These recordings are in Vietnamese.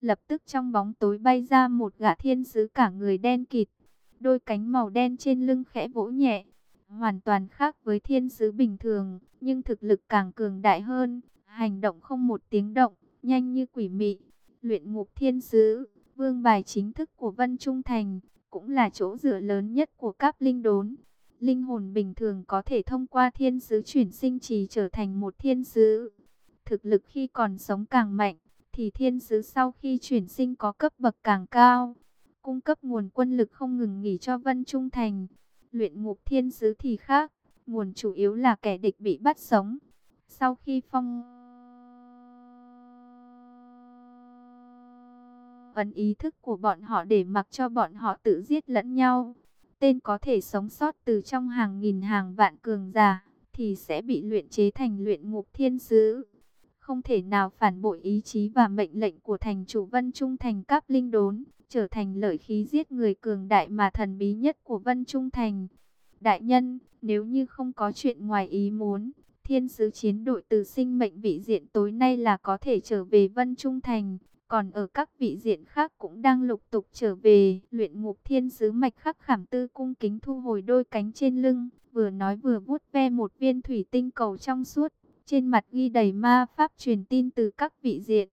Lập tức trong bóng tối bay ra một gã thiên sứ cả người đen kịt, đôi cánh màu đen trên lưng khẽ vỗ nhẹ, hoàn toàn khác với thiên sứ bình thường, nhưng thực lực càng cường đại hơn, hành động không một tiếng động, nhanh như quỷ mị. Luyện ngục thiên sứ, vương bài chính thức của Vân Trung Thành, cũng là chỗ dựa lớn nhất của các linh đốn. Linh hồn bình thường có thể thông qua thiên sứ chuyển sinh trì trở thành một thiên sứ. Thực lực khi còn sống càng mạnh, thì thiên sứ sau khi chuyển sinh có cấp bậc càng cao. Cung cấp nguồn quân lực không ngừng nghỉ cho Vân Trung Thành. Luyện ngục thiên sứ thì khác, nguồn chủ yếu là kẻ địch bị bắt sống. Sau khi phong ấn ý thức của bọn họ để mặc cho bọn họ tự giết lẫn nhau. Tên có thể sống sót từ trong hàng nghìn hàng vạn cường giả, thì sẽ bị luyện chế thành luyện ngục thiên sứ. Không thể nào phản bội ý chí và mệnh lệnh của thành chủ Vân Trung Thành Cáp Linh Đốn, trở thành lợi khí giết người cường đại mà thần bí nhất của Vân Trung Thành. Đại nhân, nếu như không có chuyện ngoài ý muốn, thiên sứ chiến đội từ sinh mệnh vị diện tối nay là có thể trở về Vân Trung Thành. Còn ở các vị diện khác cũng đang lục tục trở về, luyện ngục thiên sứ mạch khắc khảm tư cung kính thu hồi đôi cánh trên lưng, vừa nói vừa vuốt ve một viên thủy tinh cầu trong suốt, trên mặt ghi đầy ma pháp truyền tin từ các vị diện.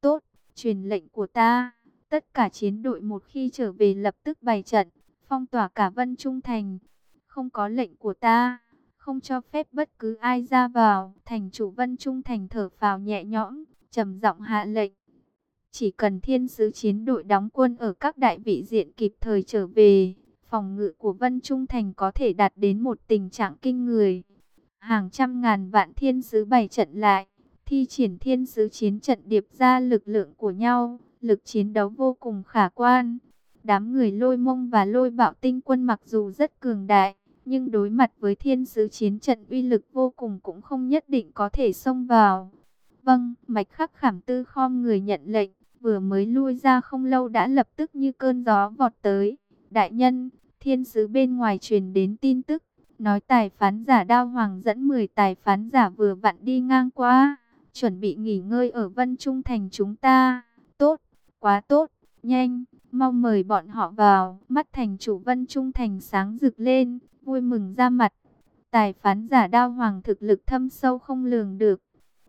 Tốt, truyền lệnh của ta, tất cả chiến đội một khi trở về lập tức bày trận, phong tỏa cả vân trung thành. Không có lệnh của ta, không cho phép bất cứ ai ra vào, thành chủ vân trung thành thở phào nhẹ nhõm, trầm giọng hạ lệnh. Chỉ cần thiên sứ chiến đội đóng quân ở các đại vị diện kịp thời trở về, phòng ngự của Vân Trung Thành có thể đạt đến một tình trạng kinh người. Hàng trăm ngàn vạn thiên sứ bày trận lại, thi triển thiên sứ chiến trận điệp ra lực lượng của nhau, lực chiến đấu vô cùng khả quan. Đám người lôi mông và lôi bạo tinh quân mặc dù rất cường đại, nhưng đối mặt với thiên sứ chiến trận uy lực vô cùng cũng không nhất định có thể xông vào. Vâng, mạch khắc khảm tư khom người nhận lệnh vừa mới lui ra không lâu đã lập tức như cơn gió vọt tới. Đại nhân, thiên sứ bên ngoài truyền đến tin tức, nói tài phán giả đao hoàng dẫn 10 tài phán giả vừa vặn đi ngang qua, chuẩn bị nghỉ ngơi ở Vân Trung Thành chúng ta. Tốt, quá tốt, nhanh, mau mời bọn họ vào. Mắt thành chủ Vân Trung Thành sáng rực lên, vui mừng ra mặt. Tài phán giả đao hoàng thực lực thâm sâu không lường được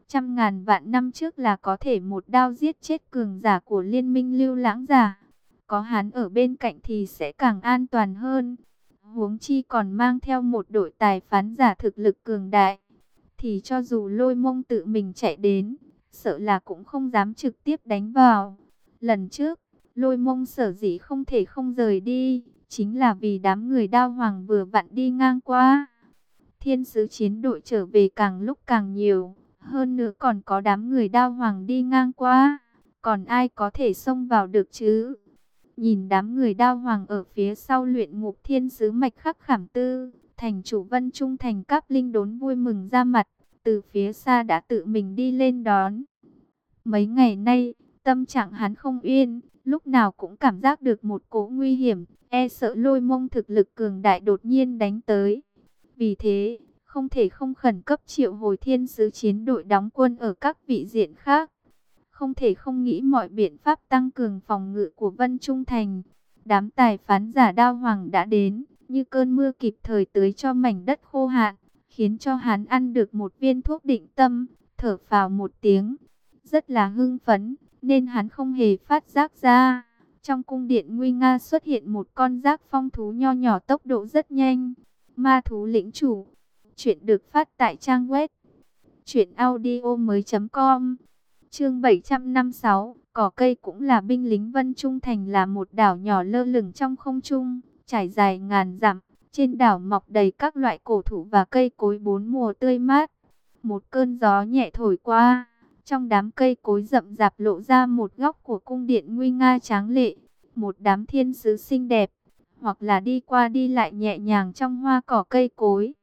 trăm ngàn vạn năm trước là có thể một đao giết chết cường giả của liên minh lưu lãng giả. Có hắn ở bên cạnh thì sẽ càng an toàn hơn. Huống chi còn mang theo một đội tài phán giả thực lực cường đại. Thì cho dù lôi mông tự mình chạy đến, sợ là cũng không dám trực tiếp đánh vào. Lần trước, lôi mông sở dĩ không thể không rời đi, chính là vì đám người đao hoàng vừa vặn đi ngang qua. Thiên sứ chiến đội trở về càng lúc càng nhiều hơn nữa còn có đám người đao hoàng đi ngang qua. Còn ai có thể xông vào được chứ? Nhìn đám người đao hoàng ở phía sau luyện ngục thiên sứ mạch khắc khảm tư. Thành chủ vân trung thành cáp linh đốn vui mừng ra mặt. Từ phía xa đã tự mình đi lên đón. Mấy ngày nay, tâm trạng hắn không yên. Lúc nào cũng cảm giác được một cỗ nguy hiểm. E sợ lôi mông thực lực cường đại đột nhiên đánh tới. Vì thế, không thể không khẩn cấp triệu hồi thiên sứ chiến đội đóng quân ở các vị diện khác. Không thể không nghĩ mọi biện pháp tăng cường phòng ngự của Vân Trung Thành. Đám tài phán giả đao hoàng đã đến, như cơn mưa kịp thời tới cho mảnh đất khô hạn, khiến cho hắn ăn được một viên thuốc định tâm, thở phào một tiếng. Rất là hưng phấn, nên hắn không hề phát giác ra. Trong cung điện nguy nga xuất hiện một con giác phong thú nho nhỏ tốc độ rất nhanh. Ma thú lĩnh chủ Chuyện được phát tại trang web truyệnaudiomoi.com. Chương 756, cỏ cây cũng là binh lính Vân Trung Thành là một đảo nhỏ lơ lửng trong không trung, trải dài ngàn dặm, trên đảo mọc đầy các loại cổ thụ và cây cối bốn mùa tươi mát. Một cơn gió nhẹ thổi qua, trong đám cây cối rậm rạp lộ ra một góc của cung điện nguy nga tráng lệ, một đám thiên sứ xinh đẹp, hoặc là đi qua đi lại nhẹ nhàng trong hoa cỏ cây cối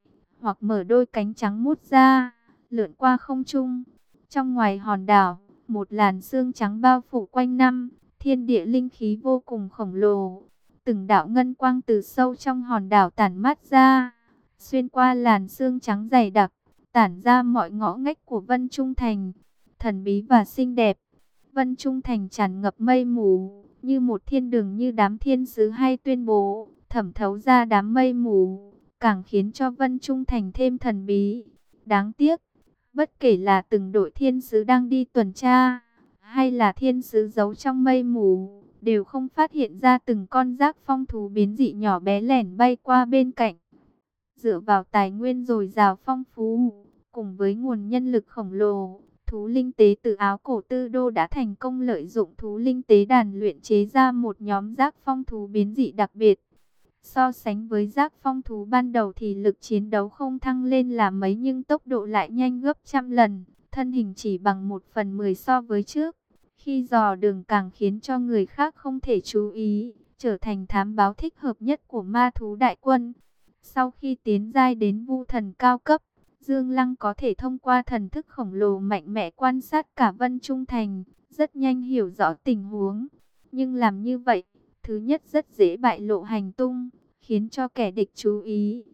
hoặc mở đôi cánh trắng mút ra, lượn qua không trung. Trong ngoài hòn đảo, một làn sương trắng bao phủ quanh năm, thiên địa linh khí vô cùng khổng lồ. Từng đạo ngân quang từ sâu trong hòn đảo tản mát ra, xuyên qua làn sương trắng dày đặc, tản ra mọi ngõ ngách của Vân Trung Thành, thần bí và xinh đẹp. Vân Trung Thành tràn ngập mây mù, như một thiên đường như đám thiên sứ hay tuyên bố, thẩm thấu ra đám mây mù, càng khiến cho Vân Trung Thành thêm thần bí. Đáng tiếc, bất kể là từng đội thiên sứ đang đi tuần tra, hay là thiên sứ giấu trong mây mù, đều không phát hiện ra từng con rác phong thú biến dị nhỏ bé lẻn bay qua bên cạnh. Dựa vào tài nguyên dồi dào phong phú, cùng với nguồn nhân lực khổng lồ, thú linh tế từ áo cổ tư đô đã thành công lợi dụng thú linh tế đàn luyện chế ra một nhóm rác phong thú biến dị đặc biệt. So sánh với giác phong thú ban đầu thì lực chiến đấu không thăng lên là mấy nhưng tốc độ lại nhanh gấp trăm lần, thân hình chỉ bằng một phần mười so với trước. Khi dò đường càng khiến cho người khác không thể chú ý, trở thành thám báo thích hợp nhất của ma thú đại quân. Sau khi tiến giai đến vu thần cao cấp, Dương Lăng có thể thông qua thần thức khổng lồ mạnh mẽ quan sát cả Vân Trung Thành, rất nhanh hiểu rõ tình huống. Nhưng làm như vậy, thứ nhất rất dễ bại lộ hành tung, khiến cho kẻ địch chú ý.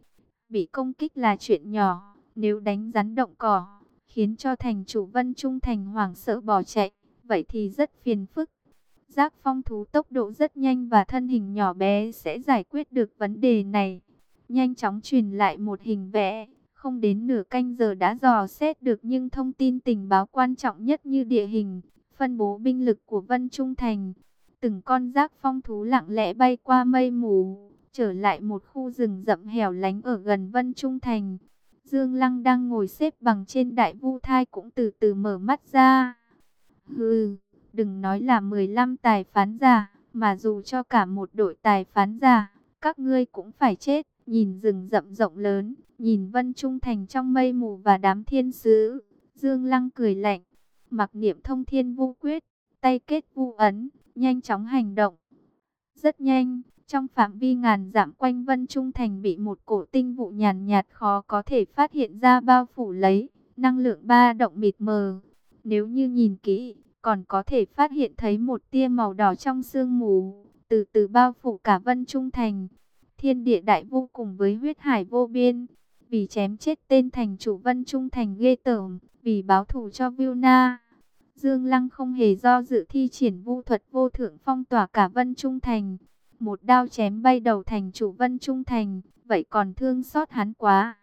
Bị công kích là chuyện nhỏ, nếu đánh rắn động cỏ, khiến cho thành chủ Vân Trung Thành hoảng sợ bỏ chạy, vậy thì rất phiền phức. Giác phong thú tốc độ rất nhanh và thân hình nhỏ bé sẽ giải quyết được vấn đề này. Nhanh chóng truyền lại một hình vẽ, không đến nửa canh giờ đã dò xét được những thông tin tình báo quan trọng nhất như địa hình, phân bố binh lực của Vân Trung Thành. Từng con giác phong thú lặng lẽ bay qua mây mù, trở lại một khu rừng rậm hẻo lánh ở gần Vân Trung Thành. Dương Lăng đang ngồi xếp bằng trên đại vu thai cũng từ từ mở mắt ra. Hừ, đừng nói là 15 tài phán giả, mà dù cho cả một đội tài phán giả, các ngươi cũng phải chết. Nhìn rừng rậm rộng lớn, nhìn Vân Trung Thành trong mây mù và đám thiên sứ, Dương Lăng cười lạnh, mặc niệm thông thiên vu quyết, tay kết vu ấn, nhanh chóng hành động. Rất nhanh, trong phạm vi ngàn dặm quanh Vân Trung Thành bị một cổ tinh vụ nhàn nhạt khó có thể phát hiện ra bao phủ lấy, năng lượng ba động mịt mờ. Nếu như nhìn kỹ, còn có thể phát hiện thấy một tia màu đỏ trong sương mù, từ từ bao phủ cả Vân Trung Thành thiên địa đại vô cùng với huyết hải vô biên. Vì chém chết tên thành chủ Vân Trung Thành ghê tởm, vì báo thù cho Vilna. Dương Lăng không hề do dự thi triển vu thuật vô thượng phong tỏa cả Vân Trung Thành. Một đao chém bay đầu thành chủ Vân Trung Thành, vậy còn thương xót hắn quá.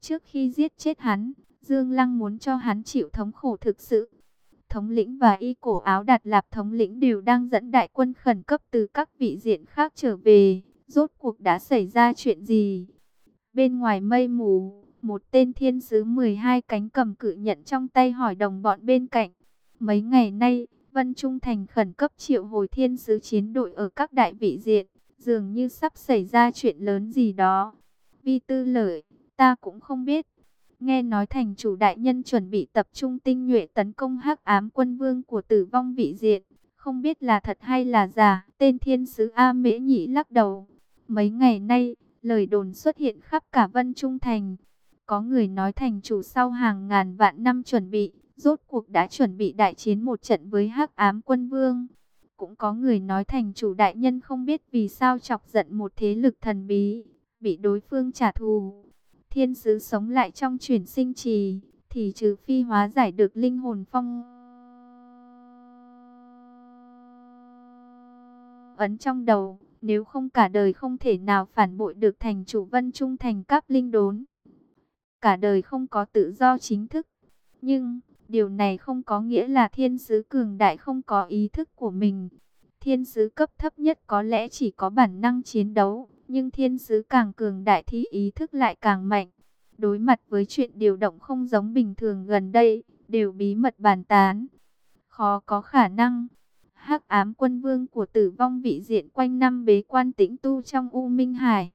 Trước khi giết chết hắn, Dương Lăng muốn cho hắn chịu thống khổ thực sự. Thống lĩnh và y cổ áo đặt lạp thống lĩnh đều đang dẫn đại quân khẩn cấp từ các vị diện khác trở về. Rốt cuộc đã xảy ra chuyện gì? Bên ngoài mây mù, một tên thiên sứ 12 cánh cầm cự nhận trong tay hỏi đồng bọn bên cạnh. Mấy ngày nay, Vân Trung Thành khẩn cấp triệu hồi thiên sứ chiến đội ở các đại vị diện, dường như sắp xảy ra chuyện lớn gì đó. Vi tư lợi, ta cũng không biết. Nghe nói thành chủ đại nhân chuẩn bị tập trung tinh nhuệ tấn công hắc ám quân vương của tử vong vị diện. Không biết là thật hay là giả, tên thiên sứ A Mễ Nhĩ lắc đầu. Mấy ngày nay, lời đồn xuất hiện khắp cả Vân Trung Thành. Có người nói thành chủ sau hàng ngàn vạn năm chuẩn bị, rốt cuộc đã chuẩn bị đại chiến một trận với hắc ám quân vương. Cũng có người nói thành chủ đại nhân không biết vì sao chọc giận một thế lực thần bí, bị đối phương trả thù. Thiên sứ sống lại trong chuyển sinh trì, thì trừ phi hóa giải được linh hồn phong ấn trong đầu, nếu không cả đời không thể nào phản bội được thành chủ vân trung thành các linh đốn. Cả đời không có tự do chính thức. Nhưng, điều này không có nghĩa là thiên sứ cường đại không có ý thức của mình. Thiên sứ cấp thấp nhất có lẽ chỉ có bản năng chiến đấu, nhưng thiên sứ càng cường đại thì ý thức lại càng mạnh. Đối mặt với chuyện điều động không giống bình thường gần đây, đều bí mật bàn tán. Khó có khả năng hắc ám quân vương của tử vong vị diện quanh năm bế quan tĩnh tu trong U Minh Hải.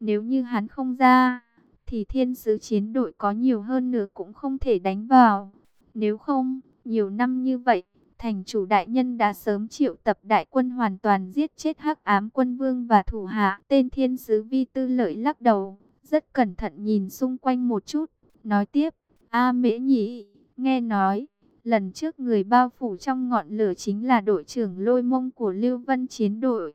Nếu như hắn không ra, thì thiên sứ chiến đội có nhiều hơn nữa cũng không thể đánh vào. Nếu không, nhiều năm như vậy, thành chủ đại nhân đã sớm triệu tập đại quân hoàn toàn giết chết hắc ám quân vương và thủ hạ. Tên thiên sứ vi tư lợi lắc đầu, rất cẩn thận nhìn xung quanh một chút, nói tiếp, A mễ nhị nghe nói, Lần trước người bao phủ trong ngọn lửa chính là đội trưởng lôi mông của Lưu Vân chiến đội.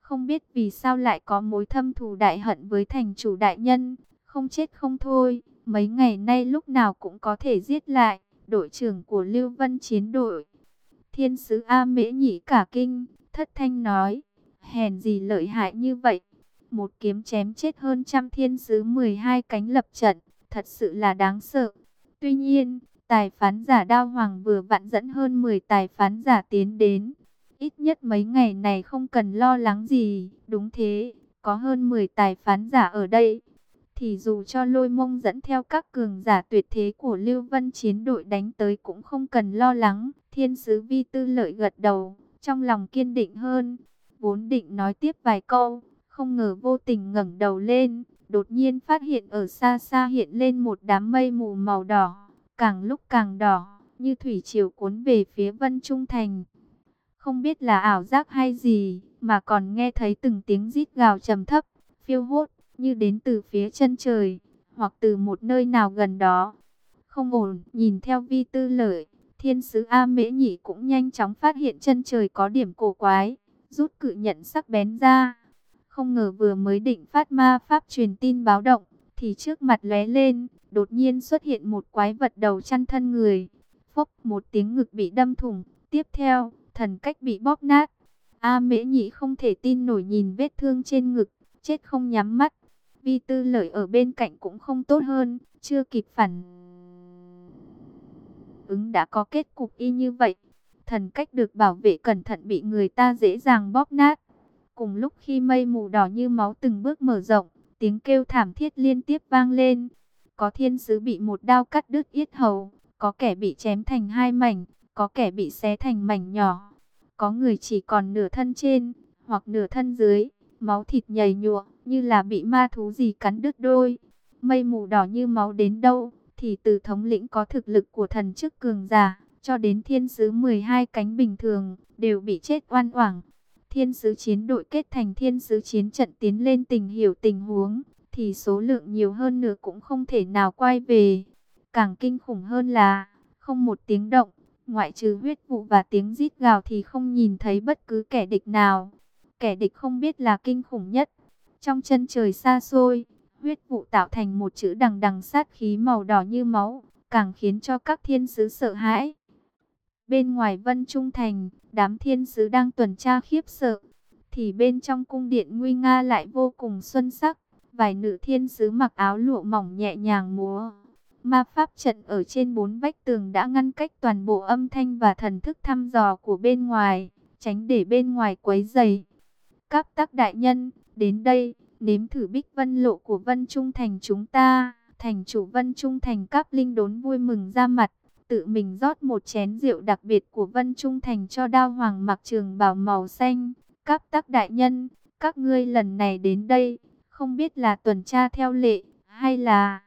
Không biết vì sao lại có mối thâm thù đại hận với thành chủ đại nhân. Không chết không thôi, mấy ngày nay lúc nào cũng có thể giết lại. Đội trưởng của Lưu Vân chiến đội. Thiên sứ A Mễ nhĩ cả kinh, thất thanh nói, hèn gì lợi hại như vậy. Một kiếm chém chết hơn trăm thiên sứ 12 cánh lập trận, thật sự là đáng sợ. Tuy nhiên, tài phán giả đao hoàng vừa vặn dẫn hơn 10 tài phán giả tiến đến. Ít nhất mấy ngày này không cần lo lắng gì, đúng thế, có hơn 10 tài phán giả ở đây. Thì dù cho lôi mông dẫn theo các cường giả tuyệt thế của Lưu Vân chiến đội đánh tới cũng không cần lo lắng. Thiên sứ vi tư lợi gật đầu, trong lòng kiên định hơn. Vốn định nói tiếp vài câu, không ngờ vô tình ngẩng đầu lên, đột nhiên phát hiện ở xa xa hiện lên một đám mây mù màu đỏ, càng lúc càng đỏ, như thủy triều cuốn về phía Vân Trung Thành. Không biết là ảo giác hay gì, mà còn nghe thấy từng tiếng rít gào trầm thấp, phiêu hốt, như đến từ phía chân trời, hoặc từ một nơi nào gần đó. Không ổn, nhìn theo vi tư lợi, thiên sứ A Mễ Nhị cũng nhanh chóng phát hiện chân trời có điểm cổ quái, rút cự nhận sắc bén ra. Không ngờ vừa mới định phát ma pháp truyền tin báo động, thì trước mặt lóe lên, đột nhiên xuất hiện một quái vật đầu chăn thân người. Phốc một tiếng ngực bị đâm thủng, tiếp theo, thần cách bị bóp nát. A Mễ Nhị không thể tin nổi nhìn vết thương trên ngực, chết không nhắm mắt. Vi tư lợi ở bên cạnh cũng không tốt hơn, chưa kịp phản ứng đã có kết cục y như vậy. Thần cách được bảo vệ cẩn thận bị người ta dễ dàng bóp nát. Cùng lúc khi mây mù đỏ như máu từng bước mở rộng, tiếng kêu thảm thiết liên tiếp vang lên. Có thiên sứ bị một đao cắt đứt yết hầu, có kẻ bị chém thành hai mảnh, có kẻ bị xé thành mảnh nhỏ. Có người chỉ còn nửa thân trên, hoặc nửa thân dưới, máu thịt nhầy nhụa, như là bị ma thú gì cắn đứt đôi. Mây mù đỏ như máu đến đâu, thì từ thống lĩnh có thực lực của thần chức cường giả, cho đến thiên sứ 12 cánh bình thường, đều bị chết oan oảng. Thiên sứ chiến đội kết thành thiên sứ chiến trận tiến lên tình hiểu tình huống, thì số lượng nhiều hơn nữa cũng không thể nào quay về. Càng kinh khủng hơn là, không một tiếng động, ngoại trừ huyết vụ và tiếng rít gào thì không nhìn thấy bất cứ kẻ địch nào. Kẻ địch không biết là kinh khủng nhất. Trong chân trời xa xôi, huyết vụ tạo thành một chữ đằng đằng sát khí màu đỏ như máu, càng khiến cho các thiên sứ sợ hãi. Bên ngoài Vân Trung Thành, đám thiên sứ đang tuần tra khiếp sợ, thì bên trong cung điện nguy nga lại vô cùng xuân sắc. Vài nữ thiên sứ mặc áo lụa mỏng nhẹ nhàng múa. Ma pháp trận ở trên bốn vách tường đã ngăn cách toàn bộ âm thanh và thần thức thăm dò của bên ngoài, tránh để bên ngoài quấy dày. Các tác đại nhân, đến đây, nếm thử bích vân lộ của Vân Trung Thành chúng ta. Thành chủ Vân Trung Thành Cáp Linh đốn vui mừng ra mặt, tự mình rót một chén rượu đặc biệt của Vân Trung Thành cho đao hoàng mặc trường bào màu xanh. Cáp tác đại nhân, các ngươi lần này đến đây, không biết là tuần tra theo lệ, hay là...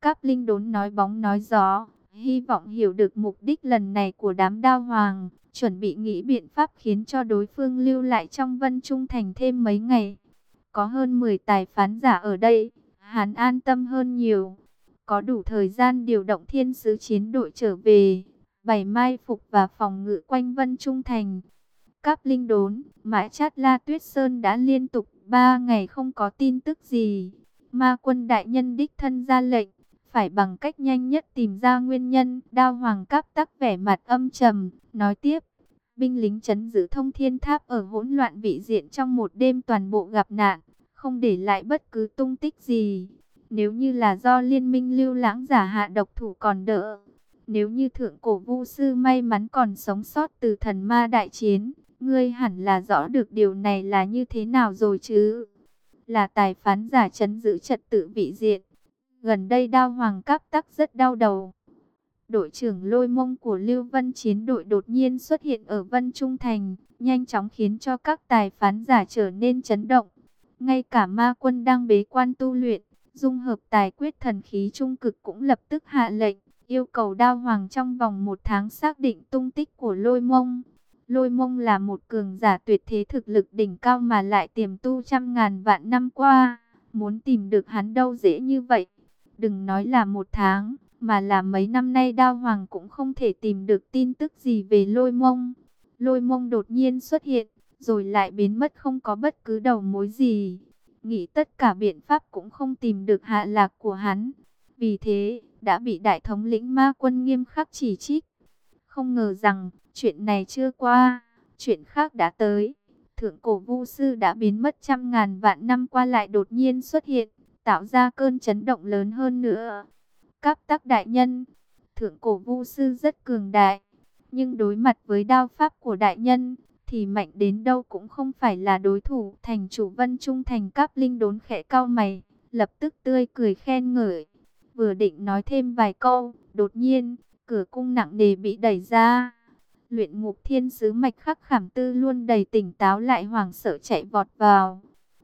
Cáp Linh đốn nói bóng nói gió, hy vọng hiểu được mục đích lần này của đám đao hoàng, chuẩn bị nghĩ biện pháp khiến cho đối phương lưu lại trong Vân Trung Thành thêm mấy ngày. Có hơn 10 tài phán giả ở đây, hắn an tâm hơn nhiều. Có đủ thời gian điều động thiên sứ chiến đội trở về, bày mai phục và phòng ngự quanh Vân Trung Thành. Các Linh đốn, mãi chát la tuyết sơn đã liên tục 3 ngày không có tin tức gì. Ma quân đại nhân đích thân ra lệnh, phải bằng cách nhanh nhất tìm ra nguyên nhân. Đao hoàng cáp tắc vẻ mặt âm trầm, nói tiếp. Binh lính chấn giữ thông thiên tháp ở hỗn loạn vị diện trong một đêm toàn bộ gặp nạn, không để lại bất cứ tung tích gì. Nếu như là do liên minh lưu lãng giả hạ độc thủ còn đỡ. Nếu như thượng cổ vu sư may mắn còn sống sót từ thần ma đại chiến, ngươi hẳn là rõ được điều này là như thế nào rồi chứ. Là tài phán giả chấn giữ trật tự vị diện. Gần đây đao hoàng cáp tắc rất đau đầu. Đội trưởng lôi mông của Lưu Vân chiến đội đột nhiên xuất hiện ở Vân Trung Thành, nhanh chóng khiến cho các tài phán giả trở nên chấn động. Ngay cả ma quân đang bế quan tu luyện, dung hợp tài quyết thần khí trung cực cũng lập tức hạ lệnh, yêu cầu đao hoàng trong vòng một tháng xác định tung tích của lôi mông. Lôi mông là một cường giả tuyệt thế thực lực đỉnh cao mà lại tiềm tu trăm ngàn vạn năm qua. Muốn tìm được hắn đâu dễ như vậy. Đừng nói là một tháng, mà là mấy năm nay đao hoàng cũng không thể tìm được tin tức gì về lôi mông. Lôi mông đột nhiên xuất hiện, rồi lại biến mất không có bất cứ đầu mối gì. Nghĩ tất cả biện pháp cũng không tìm được hạ lạc của hắn. Vì thế, đã bị đại thống lĩnh ma quân nghiêm khắc chỉ trích. Không ngờ rằng, chuyện này chưa qua, chuyện khác đã tới. Thượng cổ vu sư đã biến mất trăm ngàn vạn năm qua lại đột nhiên xuất hiện, tạo ra cơn chấn động lớn hơn nữa. Các tác đại nhân, thượng cổ vu sư rất cường đại, nhưng đối mặt với đao pháp của đại nhân, thì mạnh đến đâu cũng không phải là đối thủ. Thành chủ Vân Trung thành cáp linh đốn khẽ cao mày, lập tức tươi cười khen ngợi. Vừa định nói thêm vài câu, đột nhiên, cửa cung nặng nề bị đẩy ra. Luyện ngục thiên sứ mạch khắc khảm tư luôn đầy tỉnh táo lại hoảng sợ chạy vọt vào.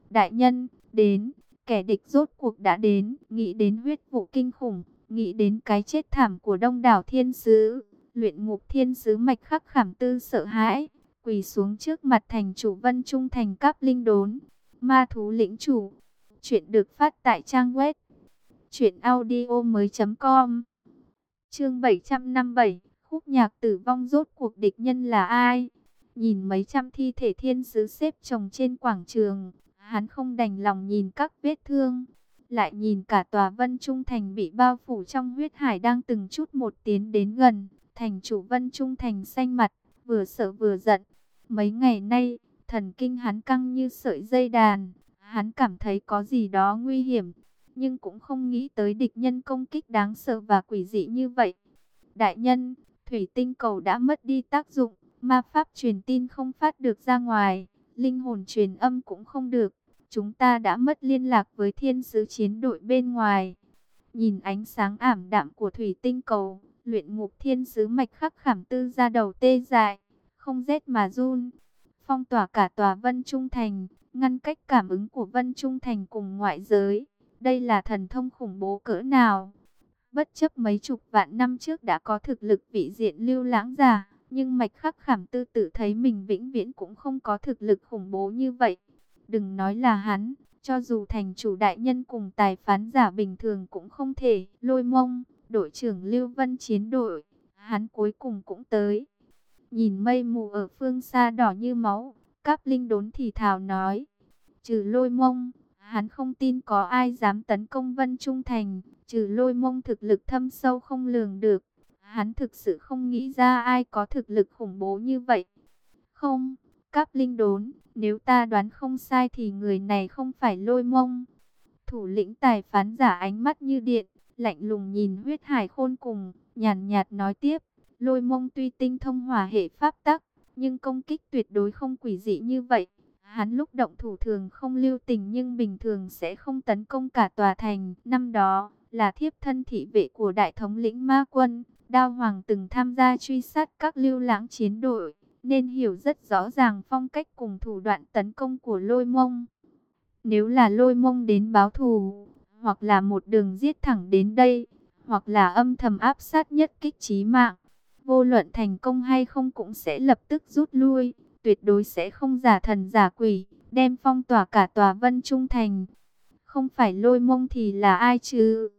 Đại nhân, đến, kẻ địch rốt cuộc đã đến, nghĩ đến huyết vụ kinh khủng, nghĩ đến cái chết thảm của đông đảo thiên sứ. Luyện ngục thiên sứ mạch khắc khảm tư sợ hãi, quỳ xuống trước mặt thành chủ vân trung thành cáp linh đốn. Ma thú lĩnh chủ, chuyện được phát tại trang web chuyện audio mới.com Chương 757 khúc nhạc tử vong rốt cuộc địch nhân là ai? Nhìn mấy trăm thi thể thiên sứ xếp chồng trên quảng trường, hắn không đành lòng nhìn các vết thương. Lại nhìn cả tòa vân trung thành bị bao phủ trong huyết hải đang từng chút một tiến đến gần. Thành chủ vân trung thành xanh mặt, vừa sợ vừa giận. Mấy ngày nay, thần kinh hắn căng như sợi dây đàn. Hắn cảm thấy có gì đó nguy hiểm, nhưng cũng không nghĩ tới địch nhân công kích đáng sợ và quỷ dị như vậy. Đại nhân, thủy tinh cầu đã mất đi tác dụng, ma pháp truyền tin không phát được ra ngoài, linh hồn truyền âm cũng không được. Chúng ta đã mất liên lạc với thiên sứ chiến đội bên ngoài. Nhìn ánh sáng ảm đạm của thủy tinh cầu, luyện ngục thiên sứ mạch khắc khảm tư ra đầu tê dại, không rét mà run. Phong tỏa cả tòa Vân Trung Thành, ngăn cách cảm ứng của Vân Trung Thành cùng ngoại giới. Đây là thần thông khủng bố cỡ nào? Bất chấp mấy chục vạn năm trước đã có thực lực vị diện lưu lãng giả, nhưng mạch khắc khảm tư tự thấy mình vĩnh viễn cũng không có thực lực khủng bố như vậy. Đừng nói là hắn, cho dù thành chủ đại nhân cùng tài phán giả bình thường cũng không thể lôi mông, đội trưởng Lưu Vân chiến đội, hắn cuối cùng cũng tới. Nhìn mây mù ở phương xa đỏ như máu, Cáp Linh đốn thì thào nói, trừ lôi mông, Hắn không tin có ai dám tấn công Vân Trung Thành, trừ lôi mông thực lực thâm sâu không lường được. Hắn thực sự không nghĩ ra ai có thực lực khủng bố như vậy. Không, Cáp Linh đốn, nếu ta đoán không sai thì người này không phải lôi mông. Thủ lĩnh tài phán giả ánh mắt như điện, lạnh lùng nhìn huyết hải khôn cùng, nhàn nhạt nói tiếp. Lôi mông tuy tinh thông hòa hệ pháp tắc, nhưng công kích tuyệt đối không quỷ dị như vậy. Hắn lúc động thủ thường không lưu tình nhưng bình thường sẽ không tấn công cả tòa thành. Năm đó, là thiếp thân thị vệ của đại thống lĩnh ma quân, Đao Hoàng từng tham gia truy sát các lưu lãng chiến đội, nên hiểu rất rõ ràng phong cách cùng thủ đoạn tấn công của lôi mông. Nếu là lôi mông đến báo thù, hoặc là một đường giết thẳng đến đây, hoặc là âm thầm áp sát nhất kích trí mạng, vô luận thành công hay không cũng sẽ lập tức rút lui tuyệt đối sẽ không giả thần giả quỷ, đem phong tỏa cả tòa Vân Trung Thành. Không phải lôi mông thì là ai chứ?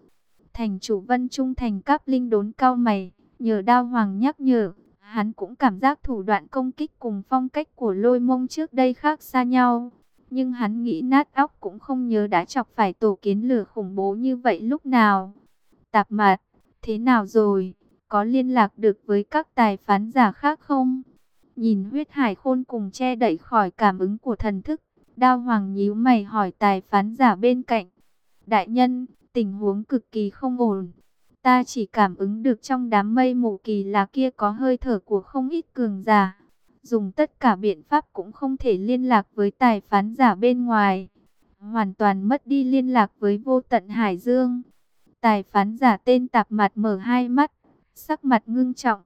Thành chủ Vân Trung Thành cáp linh đốn cao mày, nhờ đao hoàng nhắc nhở, hắn cũng cảm giác thủ đoạn công kích cùng phong cách của lôi mông trước đây khác xa nhau. Nhưng hắn nghĩ nát óc cũng không nhớ đã chọc phải tổ kiến lửa khủng bố như vậy lúc nào. Tạp mạt, thế nào rồi? Có liên lạc được với các tài phán giả khác không? Nhìn huyết hải khôn cùng che đậy khỏi cảm ứng của thần thức, đao hoàng nhíu mày hỏi tài phán giả bên cạnh. Đại nhân, tình huống cực kỳ không ổn. Ta chỉ cảm ứng được trong đám mây mù kỳ là kia có hơi thở của không ít cường giả. Dùng tất cả biện pháp cũng không thể liên lạc với tài phán giả bên ngoài. Hoàn toàn mất đi liên lạc với vô tận Hải Dương. Tài phán giả tên tạp mặt mở hai mắt, sắc mặt ngưng trọng,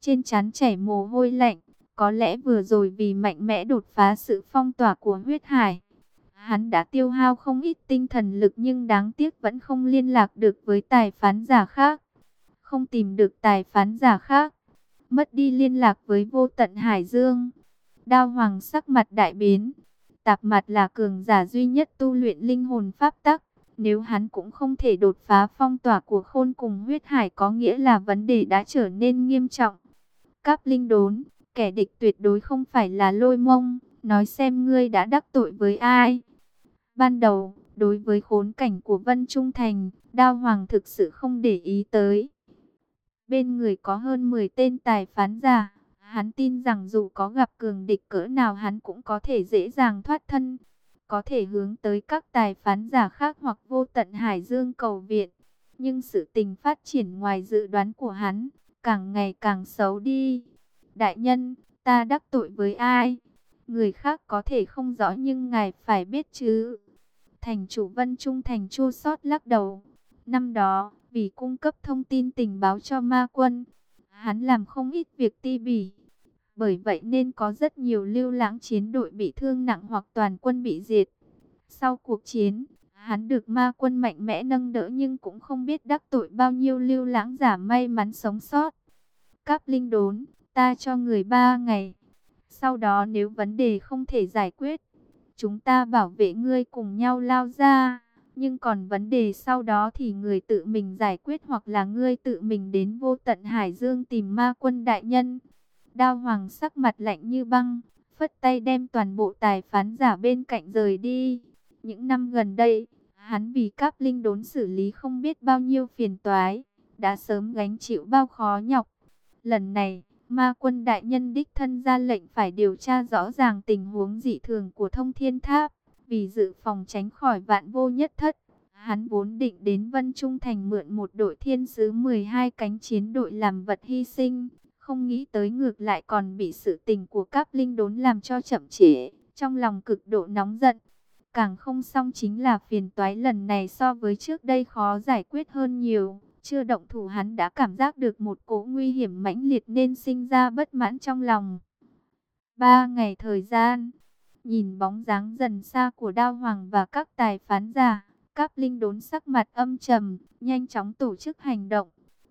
trên trán chảy mồ hôi lạnh. Có lẽ vừa rồi vì mạnh mẽ đột phá sự phong tỏa của huyết hải. Hắn đã tiêu hao không ít tinh thần lực nhưng đáng tiếc vẫn không liên lạc được với tài phán giả khác. Không tìm được tài phán giả khác. Mất đi liên lạc với vô tận Hải Dương. Đao hoàng sắc mặt đại biến. Tạp mặt là cường giả duy nhất tu luyện linh hồn pháp tắc. Nếu hắn cũng không thể đột phá phong tỏa của khôn cùng huyết hải có nghĩa là vấn đề đã trở nên nghiêm trọng. Cáp linh đốn, Kẻ địch tuyệt đối không phải là lôi mông, nói xem ngươi đã đắc tội với ai. Ban đầu, đối với khốn cảnh của Vân Trung Thành, Đao Hoàng thực sự không để ý tới. Bên người có hơn 10 tên tài phán giả. Hắn tin rằng dù có gặp cường địch cỡ nào hắn cũng có thể dễ dàng thoát thân. Có thể hướng tới các tài phán giả khác hoặc vô tận Hải Dương cầu viện. Nhưng sự tình phát triển ngoài dự đoán của hắn, càng ngày càng xấu đi. Đại nhân, ta đắc tội với ai? Người khác có thể không rõ nhưng ngài phải biết chứ. Thành chủ Vân Trung Thành chua sót lắc đầu. Năm đó, vì cung cấp thông tin tình báo cho ma quân, hắn làm không ít việc ti bỉ. Bởi vậy nên có rất nhiều lưu lãng chiến đội bị thương nặng hoặc toàn quân bị diệt. Sau cuộc chiến, hắn được ma quân mạnh mẽ nâng đỡ nhưng cũng không biết đắc tội bao nhiêu lưu lãng giả may mắn sống sót. Cáp linh đốn, ta cho người ba ngày. Sau đó nếu vấn đề không thể giải quyết, chúng ta bảo vệ ngươi cùng nhau lao ra. Nhưng còn vấn đề sau đó thì người tự mình giải quyết hoặc là ngươi tự mình đến vô tận Hải Dương tìm ma quân đại nhân. Đao hoàng sắc mặt lạnh như băng, phất tay đem toàn bộ tài phán giả bên cạnh rời đi. Những năm gần đây, hắn vì các linh đốn xử lý không biết bao nhiêu phiền toái, đã sớm gánh chịu bao khó nhọc. Lần này, ma quân đại nhân đích thân ra lệnh phải điều tra rõ ràng tình huống dị thường của thông thiên tháp. Vì dự phòng tránh khỏi vạn vô nhất thất, hắn vốn định đến Vân Trung Thành mượn một đội thiên sứ 12 cánh chiến đội làm vật hy sinh. Không nghĩ tới ngược lại còn bị sự tình của các linh đốn làm cho chậm trễ, trong lòng cực độ nóng giận. Càng không xong chính là phiền toái lần này so với trước đây khó giải quyết hơn nhiều. Chưa động thủ hắn đã cảm giác được một cỗ nguy hiểm mãnh liệt nên sinh ra bất mãn trong lòng. Ba ngày thời gian, nhìn bóng dáng dần xa của đao hoàng và các tài phán giả, các linh đốn sắc mặt âm trầm, nhanh chóng tổ chức hành động,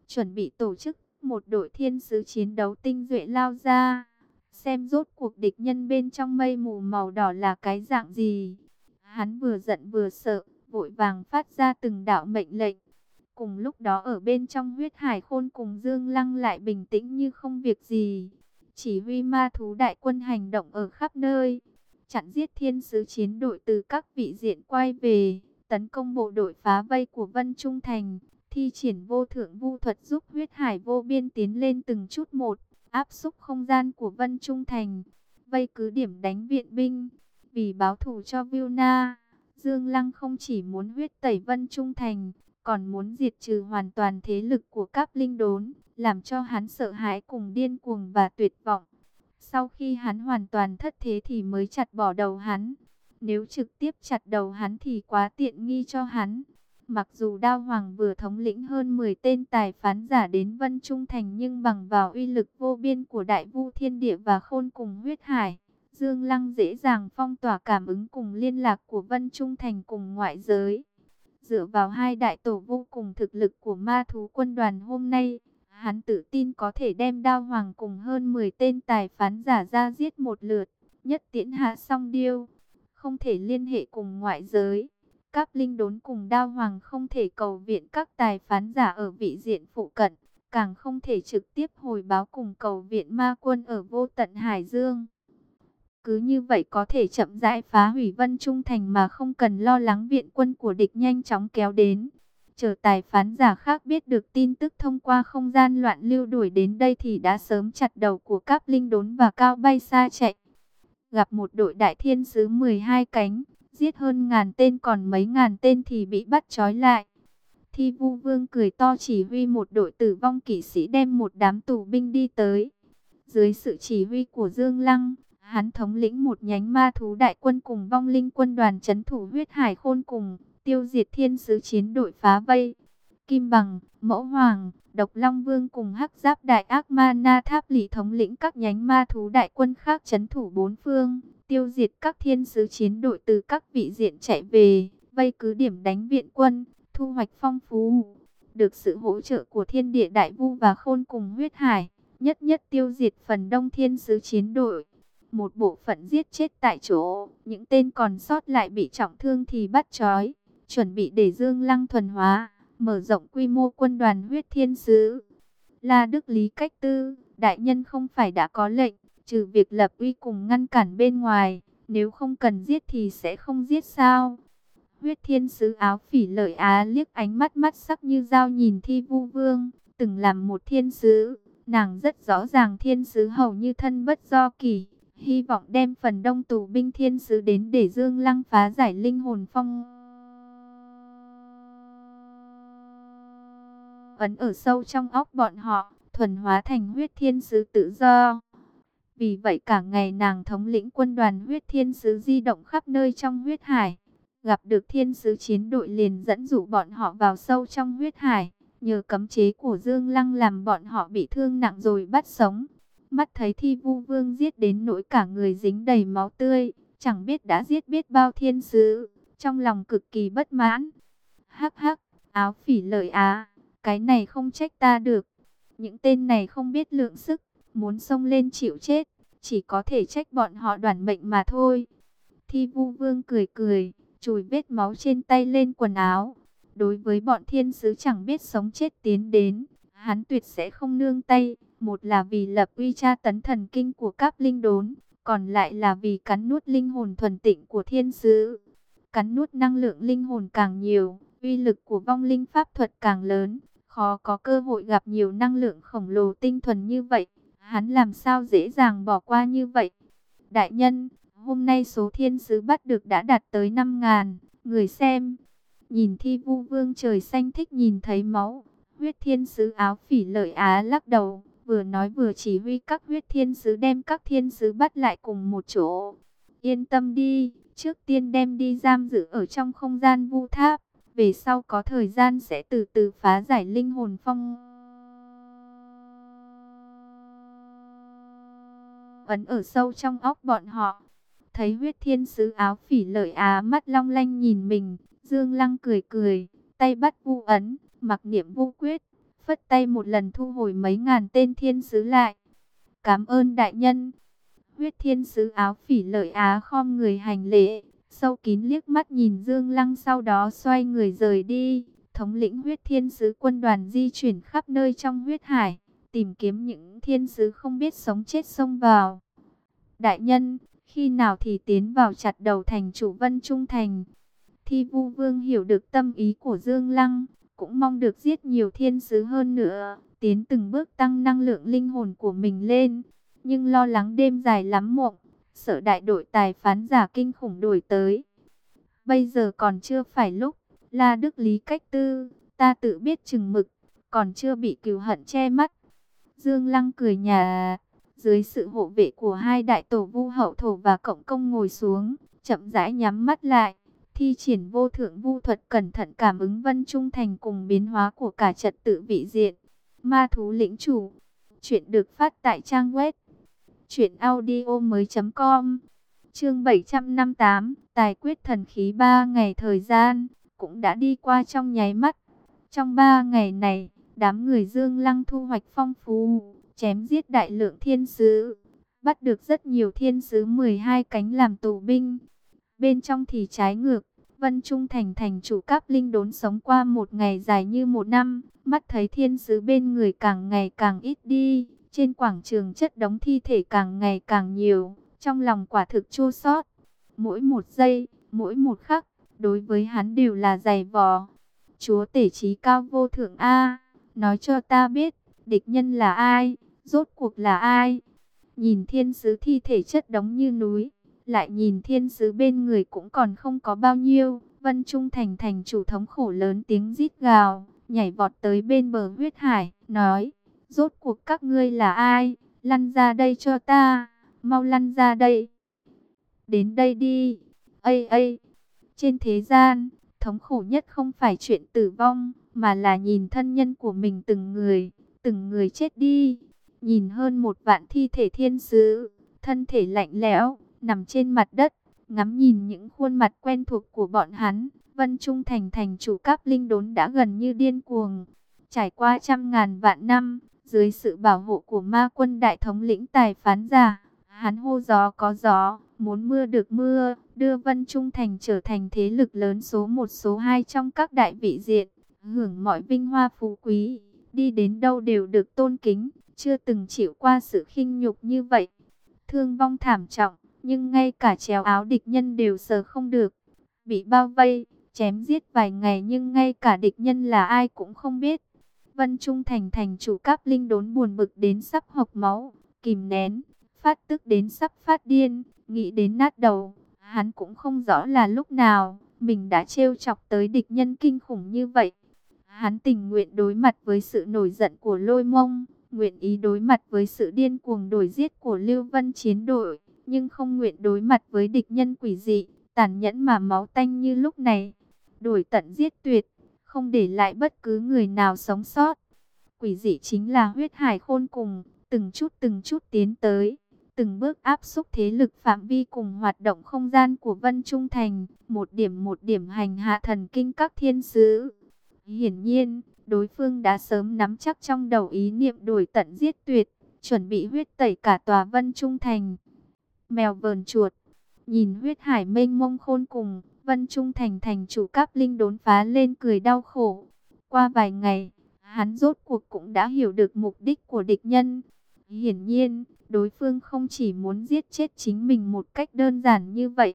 chuẩn bị tổ chức một đội thiên sứ chiến đấu tinh duệ lao ra, xem rốt cuộc địch nhân bên trong mây mù màu đỏ là cái dạng gì. Hắn vừa giận vừa sợ, vội vàng phát ra từng đạo mệnh lệnh. Cùng lúc đó ở bên trong huyết hải khôn cùng Dương Lăng lại bình tĩnh như không việc gì. Chỉ huy ma thú đại quân hành động ở khắp nơi. Chặn giết thiên sứ chiến đội từ các vị diện quay về. Tấn công bộ đội phá vây của Vân Trung Thành. Thi triển vô thượng vu thuật giúp huyết hải vô biên tiến lên từng chút một. Áp xúc không gian của Vân Trung Thành. Vây cứ điểm đánh viện binh. Vì báo thù cho Vilna. Dương Lăng không chỉ muốn huyết tẩy Vân Trung Thành còn muốn diệt trừ hoàn toàn thế lực của các linh đốn, làm cho hắn sợ hãi cùng điên cuồng và tuyệt vọng. Sau khi hắn hoàn toàn thất thế thì mới chặt bỏ đầu hắn. Nếu trực tiếp chặt đầu hắn thì quá tiện nghi cho hắn. Mặc dù Đao Hoàng vừa thống lĩnh hơn 10 tên tài phán giả đến Vân Trung Thành nhưng bằng vào uy lực vô biên của Đại Vu Thiên Địa và Khôn cùng huyết hải, Dương Lăng dễ dàng phong tỏa cảm ứng cùng liên lạc của Vân Trung Thành cùng ngoại giới. Dựa vào hai đại tổ vô cùng thực lực của ma thú quân đoàn hôm nay, hắn tự tin có thể đem đao hoàng cùng hơn 10 tên tài phán giả ra giết một lượt, nhất tiễn hạ song điêu. Không thể liên hệ cùng ngoại giới. Các linh đốn cùng đao hoàng không thể cầu viện các tài phán giả ở vị diện phụ cận, càng không thể trực tiếp hồi báo cùng cầu viện ma quân ở vô tận Hải Dương. Cứ như vậy có thể chậm rãi phá hủy Vân Trung Thành mà không cần lo lắng viện quân của địch nhanh chóng kéo đến. Chờ tài phán giả khác biết được tin tức thông qua không gian loạn lưu đuổi đến đây thì đã sớm chặt đầu của các linh đốn và cao bay xa chạy. Gặp một đội đại thiên sứ 12 cánh, giết hơn ngàn tên còn mấy ngàn tên thì bị bắt trói lại. Thi vu vương cười to chỉ huy một đội tử vong kỵ sĩ đem một đám tù binh đi tới. Dưới sự chỉ huy của Dương Lăng, Hắn thống lĩnh một nhánh ma thú đại quân cùng vong linh quân đoàn chấn thủ huyết hải khôn cùng, tiêu diệt thiên sứ chiến đội phá vây. Kim Bằng, Mẫu Hoàng, Độc Long Vương cùng Hắc Giáp Đại Ác Ma Na Tháp Lý thống lĩnh các nhánh ma thú đại quân khác chấn thủ bốn phương, tiêu diệt các thiên sứ chiến đội từ các vị diện chạy về, vây cứ điểm đánh viện quân, thu hoạch phong phú. Được sự hỗ trợ của thiên địa đại vu và khôn cùng huyết hải, nhất nhất tiêu diệt phần đông thiên sứ chiến đội một bộ phận giết chết tại chỗ, những tên còn sót lại bị trọng thương thì bắt trói, chuẩn bị để Dương Lăng thuần hóa, mở rộng quy mô quân đoàn huyết thiên sứ. La Đức Lý Cách Tư, đại nhân không phải đã có lệnh, trừ việc lập uy cùng ngăn cản bên ngoài, nếu không cần giết thì sẽ không giết sao? Huyết thiên sứ áo phỉ lợi á liếc ánh mắt mắt sắc như dao nhìn thi vu vương, từng làm một thiên sứ, nàng rất rõ ràng thiên sứ hầu như thân bất do kỳ, hy vọng đem phần đông tù binh thiên sứ đến để Dương Lăng phá giải linh hồn phong. Ấn ở sâu trong óc bọn họ, thuần hóa thành huyết thiên sứ tự do. Vì vậy cả ngày nàng thống lĩnh quân đoàn huyết thiên sứ di động khắp nơi trong huyết hải. Gặp được thiên sứ chiến đội liền dẫn dụ bọn họ vào sâu trong huyết hải. Nhờ cấm chế của Dương Lăng làm bọn họ bị thương nặng rồi bắt sống. Mắt thấy thi vu vương giết đến nỗi cả người dính đầy máu tươi. Chẳng biết đã giết biết bao thiên sứ. Trong lòng cực kỳ bất mãn. Hắc hắc, áo phỉ lợi á. Cái này không trách ta được. Những tên này không biết lượng sức. Muốn xông lên chịu chết. Chỉ có thể trách bọn họ đoàn mệnh mà thôi. Thi vu vương cười cười. Chùi vết máu trên tay lên quần áo Đối với bọn thiên sứ chẳng biết sống chết tiến đến, hắn tuyệt sẽ không nương tay. Một là vì lập uy cha tấn thần kinh của các linh đốn, còn lại là vì cắn nuốt linh hồn thuần tịnh của thiên sứ. Cắn nuốt năng lượng linh hồn càng nhiều, uy lực của vong linh pháp thuật càng lớn, khó có cơ hội gặp nhiều năng lượng khổng lồ tinh thuần như vậy. Hắn làm sao dễ dàng bỏ qua như vậy? Đại nhân, hôm nay số thiên sứ bắt được đã đạt tới 5.000, người xem. Nhìn thi vu vương trời xanh thích nhìn thấy máu. Huyết thiên sứ áo phỉ lợi á lắc đầu. Vừa nói vừa chỉ huy các huyết thiên sứ đem các thiên sứ bắt lại cùng một chỗ. Yên tâm đi, trước tiên đem đi giam giữ ở trong không gian vu tháp. Về sau có thời gian sẽ từ từ phá giải linh hồn phong. Ấn ở sâu trong óc bọn họ. Thấy huyết thiên sứ áo phỉ lợi á mắt long lanh nhìn mình, Dương Lăng cười cười, tay bắt vu ấn, mặc niệm vu quyết, phất tay một lần thu hồi mấy ngàn tên thiên sứ lại. Cảm ơn đại nhân. Huyết thiên sứ áo phỉ lợi á khom người hành lễ, sâu kín liếc mắt nhìn Dương Lăng sau đó xoay người rời đi. Thống lĩnh huyết thiên sứ quân đoàn di chuyển khắp nơi trong huyết hải, tìm kiếm những thiên sứ không biết sống chết xông vào. Đại nhân, khi nào thì tiến vào chặt đầu thành chủ Vân Trung Thành? Thi vu vương hiểu được tâm ý của Dương Lăng, cũng mong được giết nhiều thiên sứ hơn nữa, tiến từng bước tăng năng lượng linh hồn của mình lên. Nhưng lo lắng đêm dài lắm mộng, sợ đại đội tài phán giả kinh khủng đổi tới. Bây giờ còn chưa phải lúc, La Đức Lý cách tư, ta tự biết chừng mực, còn chưa bị cừu hận che mắt. Dương Lăng cười nhà, dưới sự hộ vệ của hai đại tổ vu hậu thổ và cộng công ngồi xuống, chậm rãi nhắm mắt lại thi triển vô thượng vu thuật cẩn thận cảm ứng vân trung thành cùng biến hóa của cả trật tự vị diện. Ma thú lĩnh chủ. Chuyện được phát tại trang web. Chuyện audio mới com. Chương 758. Tài quyết thần khí 3 ngày thời gian. Cũng đã đi qua trong nháy mắt. Trong 3 ngày này, đám người dương lăng thu hoạch phong phú. Chém giết đại lượng thiên sứ. Bắt được rất nhiều thiên sứ 12 cánh làm tù binh Bên trong thì trái ngược, Vân Trung Thành thành chủ cáp linh đốn sống qua một ngày dài như một năm, mắt thấy thiên sứ bên người càng ngày càng ít đi, trên quảng trường chất đống thi thể càng ngày càng nhiều, trong lòng quả thực chua xót. Mỗi một giây, mỗi một khắc, đối với hắn đều là dày vò. Chúa tể trí cao vô thượng A, nói cho ta biết, địch nhân là ai, rốt cuộc là ai. Nhìn thiên sứ thi thể chất đống như núi, lại nhìn thiên sứ bên người cũng còn không có bao nhiêu. Vân Trung Thành thành chủ thống khổ lớn tiếng rít gào, nhảy vọt tới bên bờ huyết hải, nói, rốt cuộc các ngươi là ai, lăn ra đây cho ta, mau lăn ra đây. Đến đây đi, ây ây, trên thế gian, thống khổ nhất không phải chuyện tử vong, mà là nhìn thân nhân của mình từng người, từng người chết đi. Nhìn hơn một vạn thi thể thiên sứ, thân thể lạnh lẽo, nằm trên mặt đất, ngắm nhìn những khuôn mặt quen thuộc của bọn hắn. Vân Trung Thành thành chủ cấp linh đốn đã gần như điên cuồng. Trải qua trăm ngàn vạn năm, dưới sự bảo hộ của ma quân đại thống lĩnh tài phán giả, hắn hô gió có gió, muốn mưa được mưa, đưa Vân Trung Thành trở thành thế lực lớn số một số hai trong các đại vị diện, hưởng mọi vinh hoa phú quý, đi đến đâu đều được tôn kính, chưa từng chịu qua sự khinh nhục như vậy. Thương vong thảm trọng, nhưng ngay cả chéo áo địch nhân đều sờ không được. Bị bao vây, chém giết vài ngày nhưng ngay cả địch nhân là ai cũng không biết. Vân Trung Thành thành chủ cáp linh đốn buồn bực đến sắp hộc máu, kìm nén, phát tức đến sắp phát điên, nghĩ đến nát đầu. Hắn cũng không rõ là lúc nào, mình đã trêu chọc tới địch nhân kinh khủng như vậy. Hắn tình nguyện đối mặt với sự nổi giận của lôi mông, nguyện ý đối mặt với sự điên cuồng đổi giết của Lưu Vân chiến đội, nhưng không nguyện đối mặt với địch nhân quỷ dị, tàn nhẫn mà máu tanh như lúc này. Đổi tận giết tuyệt, không để lại bất cứ người nào sống sót. Quỷ dị chính là huyết hải khôn cùng, từng chút từng chút tiến tới, từng bước áp xúc thế lực phạm vi cùng hoạt động không gian của Vân Trung Thành, một điểm một điểm hành hạ thần kinh các thiên sứ. Hiển nhiên, đối phương đã sớm nắm chắc trong đầu ý niệm đổi tận giết tuyệt, chuẩn bị huyết tẩy cả tòa Vân Trung Thành. Mèo vờn chuột, nhìn huyết hải mênh mông khôn cùng, Vân Trung Thành thành chủ cáp linh đốn phá lên cười đau khổ. Qua vài ngày, hắn rốt cuộc cũng đã hiểu được mục đích của địch nhân. Hiển nhiên, đối phương không chỉ muốn giết chết chính mình một cách đơn giản như vậy,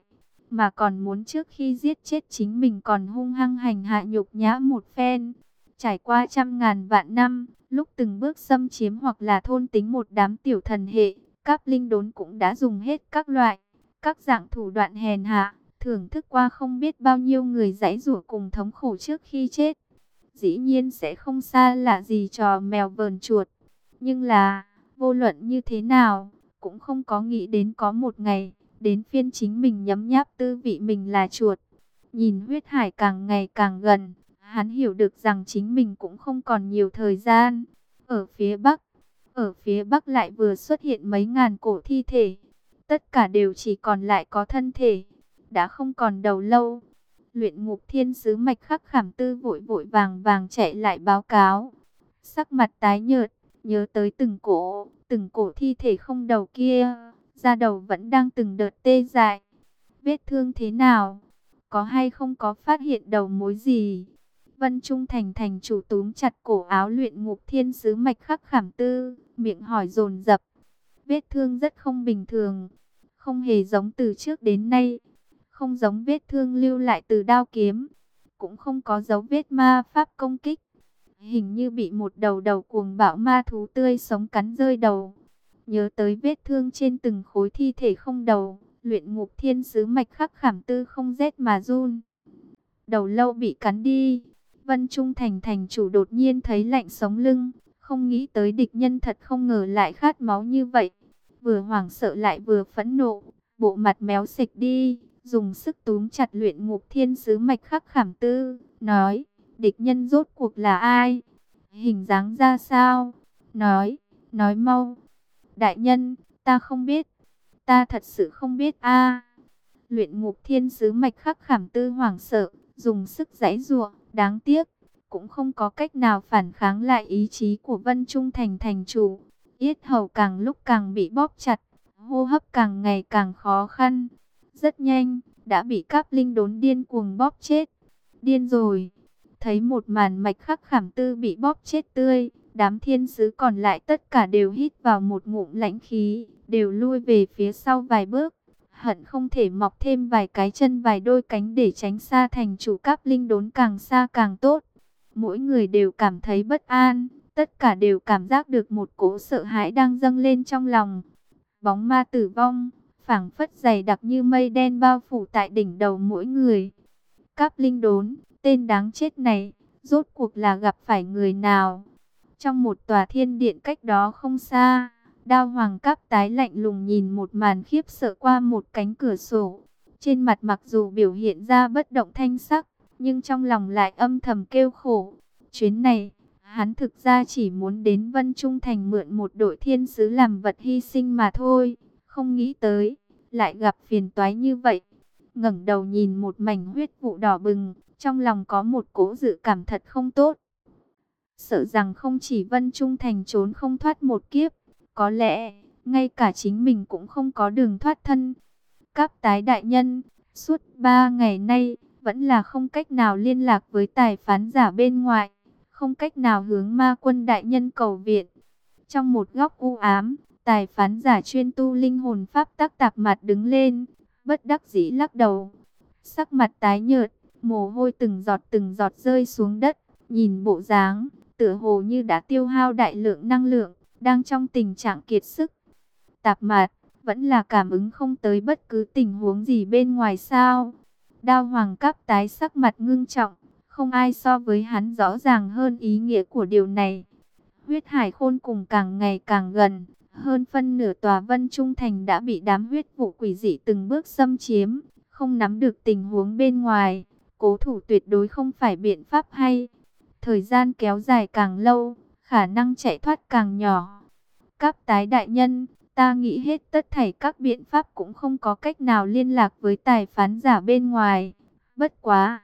mà còn muốn trước khi giết chết chính mình còn hung hăng hành hạ nhục nhã một phen. Trải qua trăm ngàn vạn năm, lúc từng bước xâm chiếm hoặc là thôn tính một đám tiểu thần hệ, các linh đốn cũng đã dùng hết các loại, các dạng thủ đoạn hèn hạ, thưởng thức qua không biết bao nhiêu người giãy rủa cùng thống khổ trước khi chết. Dĩ nhiên sẽ không xa lạ gì trò mèo vờn chuột, nhưng là, vô luận như thế nào, cũng không có nghĩ đến có một ngày, đến phiên chính mình nhấm nháp tư vị mình là chuột. Nhìn huyết hải càng ngày càng gần, hắn hiểu được rằng chính mình cũng không còn nhiều thời gian. Ở phía bắc, ở phía bắc lại vừa xuất hiện mấy ngàn cổ thi thể. Tất cả đều chỉ còn lại có thân thể, đã không còn đầu lâu. Luyện ngục thiên sứ mạch khắc khảm tư vội vội vàng vàng chạy lại báo cáo. Sắc mặt tái nhợt, nhớ tới từng cổ, từng cổ thi thể không đầu kia, da đầu vẫn đang từng đợt tê dại. Vết thương thế nào? Có hay không có phát hiện đầu mối gì? Vân Trung Thành thành chủ túm chặt cổ áo luyện ngục thiên sứ mạch khắc khảm tư, miệng hỏi dồn dập. Vết thương rất không bình thường, không hề giống từ trước đến nay, không giống vết thương lưu lại từ đao kiếm, cũng không có dấu vết ma pháp công kích. Hình như bị một đầu đầu cuồng bạo ma thú tươi sống cắn rơi đầu. Nhớ tới vết thương trên từng khối thi thể không đầu, luyện ngục thiên sứ mạch khắc khảm tư không rét mà run. Đầu lâu bị cắn đi, Vân Trung Thành thành chủ đột nhiên thấy lạnh sống lưng, không nghĩ tới địch nhân thật không ngờ lại khát máu như vậy. Vừa hoảng sợ lại vừa phẫn nộ, bộ mặt méo xịch đi, dùng sức túm chặt luyện ngục thiên sứ mạch khắc khảm tư, nói, địch nhân rốt cuộc là ai? Hình dáng ra sao? Nói, nói mau. Đại nhân, ta không biết, ta thật sự không biết a. Luyện ngục thiên sứ mạch khắc khảm tư hoảng sợ, dùng sức giãy giụa, đáng tiếc, cũng không có cách nào phản kháng lại ý chí của Vân Trung Thành thành chủ. Yết hầu càng lúc càng bị bóp chặt, hô hấp càng ngày càng khó khăn. Rất nhanh, đã bị các linh đốn điên cuồng bóp chết. Điên rồi, thấy một màn mạch khắc khảm tư bị bóp chết tươi, đám thiên sứ còn lại tất cả đều hít vào một ngụm lãnh khí, đều lui về phía sau vài bước hận không thể mọc thêm vài cái chân vài đôi cánh để tránh xa thành chủ cáp linh đốn càng xa càng tốt. Mỗi người đều cảm thấy bất an, tất cả đều cảm giác được một cỗ sợ hãi đang dâng lên trong lòng. Bóng ma tử vong, phảng phất dày đặc như mây đen bao phủ tại đỉnh đầu mỗi người. Cáp linh đốn, tên đáng chết này, rốt cuộc là gặp phải người nào? Trong một tòa thiên điện cách đó không xa Đao hoàng cáp tái lạnh lùng nhìn một màn khiếp sợ qua một cánh cửa sổ. Trên mặt mặc dù biểu hiện ra bất động thanh sắc, nhưng trong lòng lại âm thầm kêu khổ. Chuyến này, hắn thực ra chỉ muốn đến Vân Trung Thành mượn một đội thiên sứ làm vật hy sinh mà thôi. Không nghĩ tới, lại gặp phiền toái như vậy. ngẩng đầu nhìn một mảnh huyết vụ đỏ bừng, trong lòng có một cố dự cảm thật không tốt. Sợ rằng không chỉ Vân Trung Thành trốn không thoát một kiếp, có lẽ, ngay cả chính mình cũng không có đường thoát thân. Các tái đại nhân, suốt ba ngày nay, vẫn là không cách nào liên lạc với tài phán giả bên ngoài, không cách nào hướng ma quân đại nhân cầu viện. Trong một góc u ám, tài phán giả chuyên tu linh hồn pháp tắc tạp mặt đứng lên, bất đắc dĩ lắc đầu. Sắc mặt tái nhợt, mồ hôi từng giọt từng giọt rơi xuống đất, nhìn bộ dáng, tựa hồ như đã tiêu hao đại lượng năng lượng, đang trong tình trạng kiệt sức. Tạp mạt, vẫn là cảm ứng không tới bất cứ tình huống gì bên ngoài sao. Đao hoàng cáp tái sắc mặt ngưng trọng, không ai so với hắn rõ ràng hơn ý nghĩa của điều này. Huyết hải khôn cùng càng ngày càng gần, hơn phân nửa tòa vân trung thành đã bị đám huyết vụ quỷ dị từng bước xâm chiếm, không nắm được tình huống bên ngoài. Cố thủ tuyệt đối không phải biện pháp hay. Thời gian kéo dài càng lâu, khả năng chạy thoát càng nhỏ. Các tái đại nhân, ta nghĩ hết tất thảy các biện pháp cũng không có cách nào liên lạc với tài phán giả bên ngoài. Bất quá.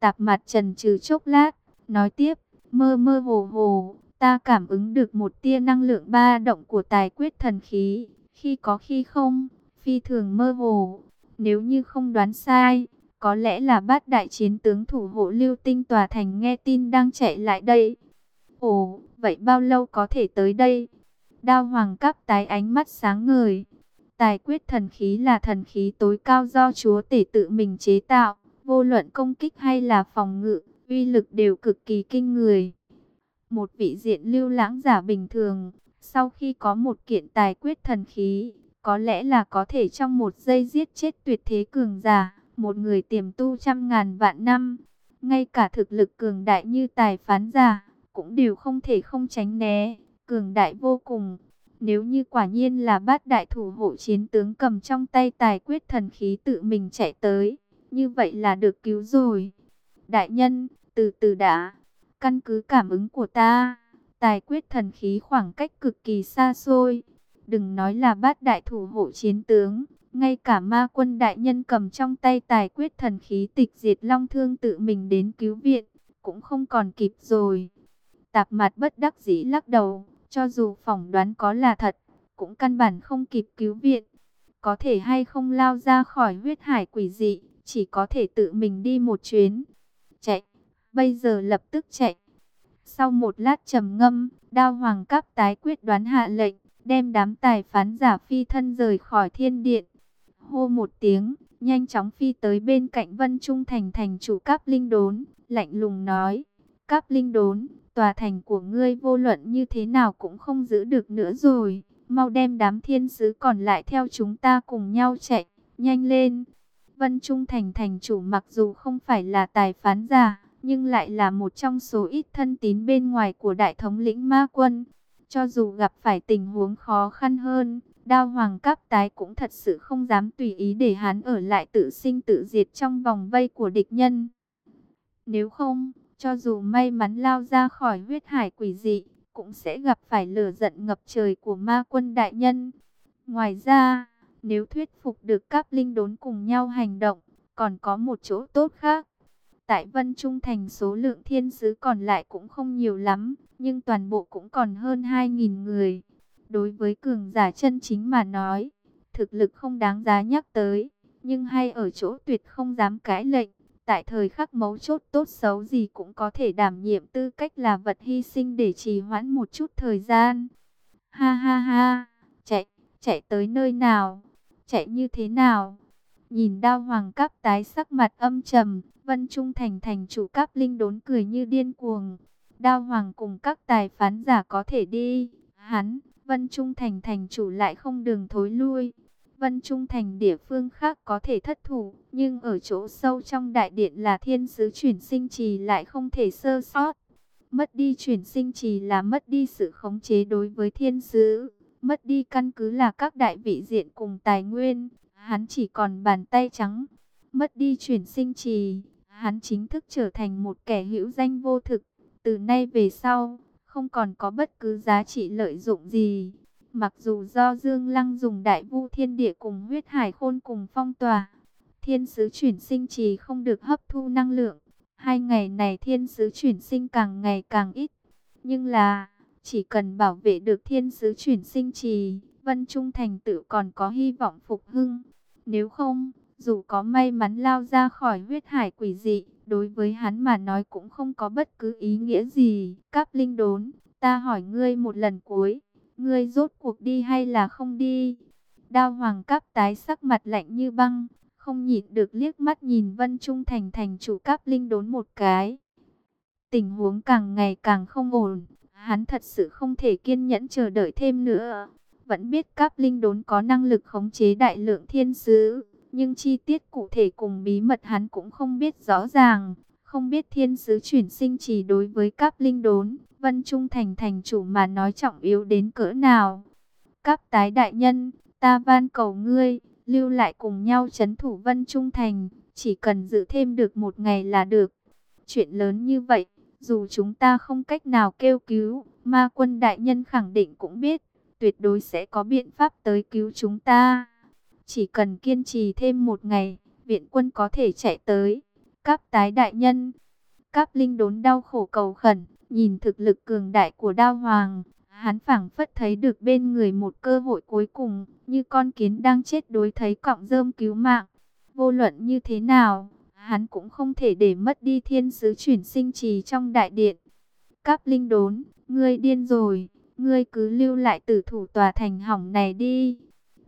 Tạp mặt trần trừ chốc lát, nói tiếp, mơ mơ hồ hồ, ta cảm ứng được một tia năng lượng ba động của tài quyết thần khí, khi có khi không, phi thường mơ hồ. Nếu như không đoán sai, có lẽ là bát đại chiến tướng thủ hộ lưu tinh tòa thành nghe tin đang chạy lại đây. Ồ, vậy bao lâu có thể tới đây? Đao hoàng cắp tái ánh mắt sáng ngời. Tài quyết thần khí là thần khí tối cao do chúa tể tự mình chế tạo. Vô luận công kích hay là phòng ngự, uy lực đều cực kỳ kinh người. Một vị diện lưu lãng giả bình thường, sau khi có một kiện tài quyết thần khí, có lẽ là có thể trong một giây giết chết tuyệt thế cường giả một người tiềm tu trăm ngàn vạn năm, ngay cả thực lực cường đại như tài phán giả, cũng đều không thể không tránh né, cường đại vô cùng. Nếu như quả nhiên là bát đại thủ hộ chiến tướng cầm trong tay tài quyết thần khí tự mình chạy tới, như vậy là được cứu rồi. Đại nhân, từ từ đã, căn cứ cảm ứng của ta, tài quyết thần khí khoảng cách cực kỳ xa xôi. Đừng nói là bát đại thủ hộ chiến tướng, ngay cả ma quân đại nhân cầm trong tay tài quyết thần khí tịch diệt long thương tự mình đến cứu viện, cũng không còn kịp rồi. Tạp mặt bất đắc dĩ lắc đầu, cho dù phỏng đoán có là thật, cũng căn bản không kịp cứu viện. Có thể hay không lao ra khỏi huyết hải quỷ dị, chỉ có thể tự mình đi một chuyến. Chạy, bây giờ lập tức chạy. Sau một lát trầm ngâm, đao hoàng cáp tái quyết đoán hạ lệnh, đem đám tài phán giả phi thân rời khỏi thiên điện hô một tiếng, nhanh chóng phi tới bên cạnh Vân Trung Thành thành chủ Cáp Linh Đốn, lạnh lùng nói, Cáp Linh Đốn, tòa thành của ngươi vô luận như thế nào cũng không giữ được nữa rồi, mau đem đám thiên sứ còn lại theo chúng ta cùng nhau chạy, nhanh lên. Vân Trung Thành thành chủ mặc dù không phải là tài phán giả, nhưng lại là một trong số ít thân tín bên ngoài của đại thống lĩnh ma quân. Cho dù gặp phải tình huống khó khăn hơn, Đao hoàng cáp tái cũng thật sự không dám tùy ý để hắn ở lại tự sinh tự diệt trong vòng vây của địch nhân. Nếu không, cho dù may mắn lao ra khỏi huyết hải quỷ dị, cũng sẽ gặp phải lửa giận ngập trời của ma quân đại nhân. Ngoài ra, nếu thuyết phục được các linh đốn cùng nhau hành động, còn có một chỗ tốt khác. Tại Vân Trung Thành số lượng thiên sứ còn lại cũng không nhiều lắm, nhưng toàn bộ cũng còn hơn 2.000 người. Đối với cường giả chân chính mà nói, thực lực không đáng giá nhắc tới, nhưng hay ở chỗ tuyệt không dám cãi lệnh. Tại thời khắc mấu chốt tốt xấu gì cũng có thể đảm nhiệm tư cách là vật hy sinh để trì hoãn một chút thời gian. Ha ha ha, chạy, chạy tới nơi nào, chạy như thế nào? Nhìn đao hoàng cáp tái sắc mặt âm trầm, Vân Trung Thành thành chủ cáp linh đốn cười như điên cuồng. Đao hoàng cùng các tài phán giả có thể đi, hắn Vân Trung Thành thành chủ lại không đường thối lui. Vân Trung Thành địa phương khác có thể thất thủ, nhưng ở chỗ sâu trong đại điện là thiên sứ chuyển sinh trì lại không thể sơ sót. Mất đi chuyển sinh trì là mất đi sự khống chế đối với thiên sứ, mất đi căn cứ là các đại vị diện cùng tài nguyên, hắn chỉ còn bàn tay trắng. Mất đi chuyển sinh trì, hắn chính thức trở thành một kẻ hữu danh vô thực. Từ nay về sau, không còn có bất cứ giá trị lợi dụng gì. Mặc dù do Dương Lăng dùng đại vu thiên địa cùng huyết hải khôn cùng phong tỏa, thiên sứ chuyển sinh trì không được hấp thu năng lượng. Hai ngày này thiên sứ chuyển sinh càng ngày càng ít. Nhưng là, chỉ cần bảo vệ được thiên sứ chuyển sinh trì, Vân Trung Thành tự còn có hy vọng phục hưng. Nếu không, dù có may mắn lao ra khỏi huyết hải quỷ dị, đối với hắn mà nói cũng không có bất cứ ý nghĩa gì. Cáp linh đốn, ta hỏi ngươi một lần cuối, ngươi rốt cuộc đi hay là không đi? Đao hoàng cáp tái sắc mặt lạnh như băng, không nhịn được liếc mắt nhìn Vân Trung Thành thành chủ cáp linh đốn một cái. Tình huống càng ngày càng không ổn, hắn thật sự không thể kiên nhẫn chờ đợi thêm nữa. Vẫn biết Cáp linh đốn có năng lực khống chế đại lượng thiên sứ, nhưng chi tiết cụ thể cùng bí mật hắn cũng không biết rõ ràng. Không biết thiên sứ chuyển sinh chỉ đối với các linh đốn, Vân Trung Thành thành chủ mà nói trọng yếu đến cỡ nào. Các tái đại nhân, ta van cầu ngươi, lưu lại cùng nhau chấn thủ Vân Trung Thành, chỉ cần giữ thêm được một ngày là được. Chuyện lớn như vậy, dù chúng ta không cách nào kêu cứu, ma quân đại nhân khẳng định cũng biết, tuyệt đối sẽ có biện pháp tới cứu chúng ta. Chỉ cần kiên trì thêm một ngày, viện quân có thể chạy tới. Các tái đại nhân, các linh đốn đau khổ cầu khẩn, nhìn thực lực cường đại của đao hoàng, hắn phảng phất thấy được bên người một cơ hội cuối cùng, như con kiến đang chết đối thấy cọng rơm cứu mạng. Vô luận như thế nào, hắn cũng không thể để mất đi thiên sứ chuyển sinh trì trong đại điện. Các linh đốn, ngươi điên rồi, ngươi cứ lưu lại tử thủ tòa thành hỏng này đi.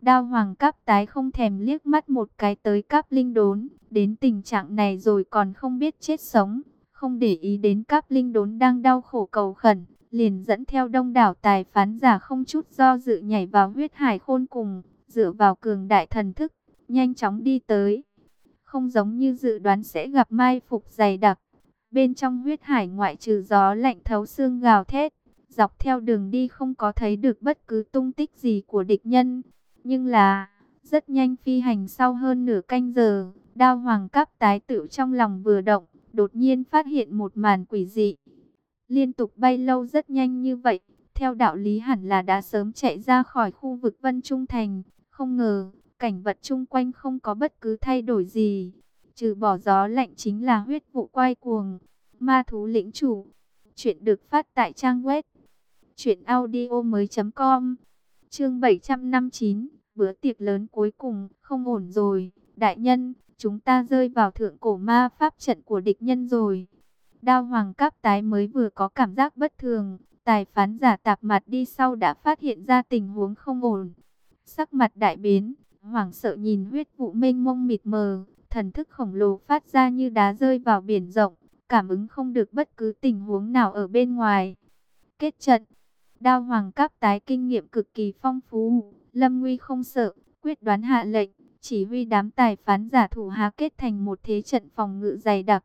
Đao hoàng cáp tái không thèm liếc mắt một cái tới cáp linh đốn, đến tình trạng này rồi còn không biết chết sống, không để ý đến cáp linh đốn đang đau khổ cầu khẩn, liền dẫn theo đông đảo tài phán giả không chút do dự nhảy vào huyết hải khôn cùng, dựa vào cường đại thần thức, nhanh chóng đi tới. Không giống như dự đoán sẽ gặp mai phục dày đặc, bên trong huyết hải ngoại trừ gió lạnh thấu xương gào thét, dọc theo đường đi không có thấy được bất cứ tung tích gì của địch nhân. Nhưng là, rất nhanh phi hành sau hơn nửa canh giờ, đao hoàng cắp tái tự trong lòng vừa động, đột nhiên phát hiện một màn quỷ dị. Liên tục bay lâu rất nhanh như vậy, theo đạo lý hẳn là đã sớm chạy ra khỏi khu vực Vân Trung Thành. Không ngờ, cảnh vật chung quanh không có bất cứ thay đổi gì. Trừ bỏ gió lạnh chính là huyết vụ quay cuồng. Ma thú lĩnh chủ. Chuyện được phát tại trang web. Chuyện audio mới.com Chương 759 Bữa tiệc lớn cuối cùng, không ổn rồi. Đại nhân, chúng ta rơi vào thượng cổ ma pháp trận của địch nhân rồi. Đao hoàng cáp tái mới vừa có cảm giác bất thường. Tài phán giả tạp mặt đi sau đã phát hiện ra tình huống không ổn. Sắc mặt đại biến, hoảng sợ nhìn huyết vụ mênh mông mịt mờ. Thần thức khổng lồ phát ra như đá rơi vào biển rộng. Cảm ứng không được bất cứ tình huống nào ở bên ngoài. Kết trận Đao hoàng cáp tái kinh nghiệm cực kỳ phong phú, lâm nguy không sợ, quyết đoán hạ lệnh, chỉ huy đám tài phán giả thủ hạ kết thành một thế trận phòng ngự dày đặc.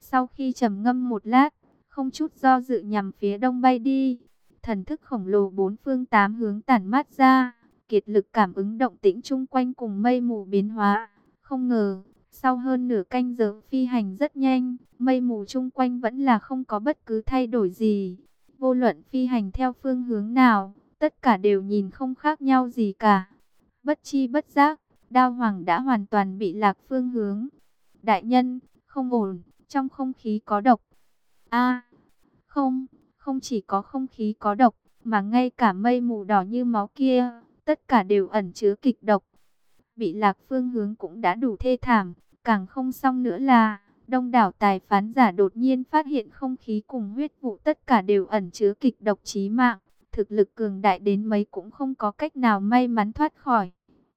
Sau khi trầm ngâm một lát, không chút do dự nhằm phía đông bay đi, thần thức khổng lồ bốn phương tám hướng tản mát ra, kiệt lực cảm ứng động tĩnh chung quanh cùng mây mù biến hóa. Không ngờ, sau hơn nửa canh giờ phi hành rất nhanh, mây mù chung quanh vẫn là không có bất cứ thay đổi gì. Vô luận phi hành theo phương hướng nào, tất cả đều nhìn không khác nhau gì cả. Bất chi bất giác, đao hoàng đã hoàn toàn bị lạc phương hướng. Đại nhân, không ổn, trong không khí có độc. a không, không chỉ có không khí có độc, mà ngay cả mây mù đỏ như máu kia, tất cả đều ẩn chứa kịch độc. Bị lạc phương hướng cũng đã đủ thê thảm, càng không xong nữa là Đông đảo tài phán giả đột nhiên phát hiện không khí cùng huyết vụ tất cả đều ẩn chứa kịch độc chí mạng. Thực lực cường đại đến mấy cũng không có cách nào may mắn thoát khỏi.